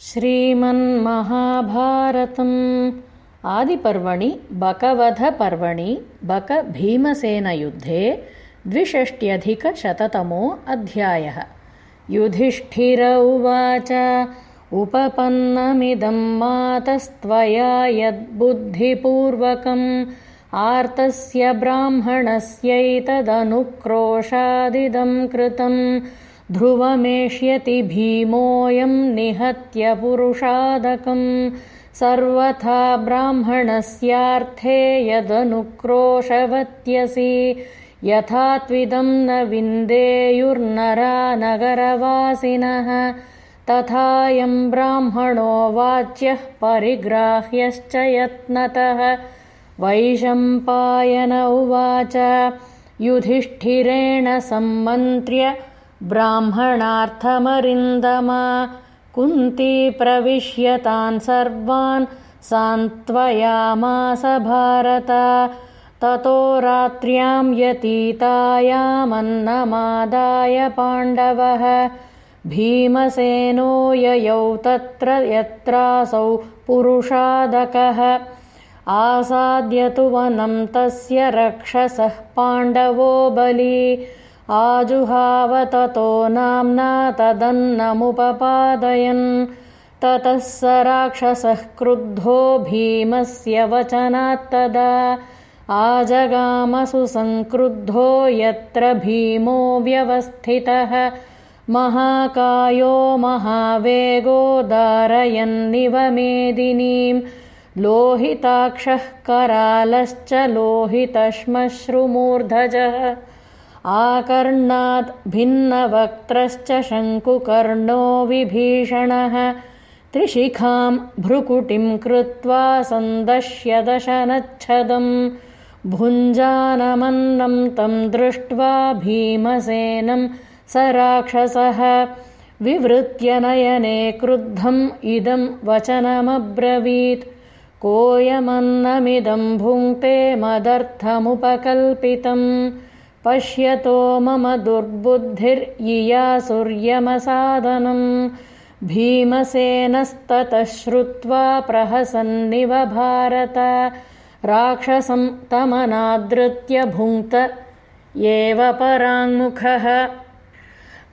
श्रीमन्महाभारतम्। आदिपर्वणि बकवधपर्वणि बकभीमसेनयुद्धे द्विषष्ट्यधिकशततमो अध्यायः। युधिष्ठिर उवाच उपपन्नमिदं मातस्त्वया यद्बुद्धिपूर्वकम्। आर्तस्य ब्राह्मणस्यैतदनुक्रोशादिदं कृतम् ध्रुवमेष्यति भीमोऽयं निहत्य पुरुषादकम्। सर्वथा ब्राह्मणस्यार्थे यदनुक्रोशवत्यसि। यथा त्विदं न विन्देयुर्नरा नगरवासिनः। तथायं ब्राह्मणो वाच्यः परिग्राह्यश्च यत्नतः। वैशम्पायन उवाच। युधिष्ठिरेण सम्मन्त्र्य ब्राह्मणार्थमरिन्दमा। कुन्ती प्रविश्य तान् सर्वान् सान्त्वयामास भारत। ततो रात्र्यां यतीतायामन्नमादाय पाण्डवः। भीमसेनो ययौ तत्र यत्रासौ पुरुषादकः। आसाद्य तु वनं तस्य रक्षसः पाण्डवो बली आजुहाव ततो नाम्ना तदन्नमुपपादयन्। ततः स राक्षसः क्रुद्धो भीमस्य वचनात्तदा आजगामसु सङ्क्रुद्धो यत्र भीमो व्यवस्थितः। महाकायो महावेगो दारयन्निव मेदिनीम् लोहिताक्षः करालश्च लोहितश्मश्रुमूर्धजः आकर्णात् भिन्नवक्त्रश्च शङ्कुकर्णो विभीषणः त्रिशिखां भ्रुकुटिं कृत्वा सन्दश्य दशनच्छदम् भुञ्जानमन्नं तं दृष्ट्वा भीमसेनं स राक्षसः विवृत्य नयने क्रुद्धम् इदं वचनमब्रवीत्। कोऽयमन्नमिदं भुङ्क्ते मदर्थमुपकल्पितम् पश्यतो मम दुर्बुद्धिर्यियासुर्यमसादनम् भीमसेनस्ततः श्रुत्वा प्रहसन्निव भारत। राक्षसं तमनादृत्य भुङ्क्त एव पराङ्मुखः।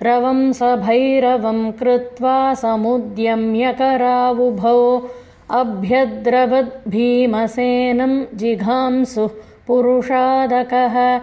रवं सभैरवं कृत्वा समुद्यम्यकरावुभौ अभ्यद्रवद्भीमसेनं जिघांसुः पुरुषादकः